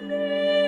Música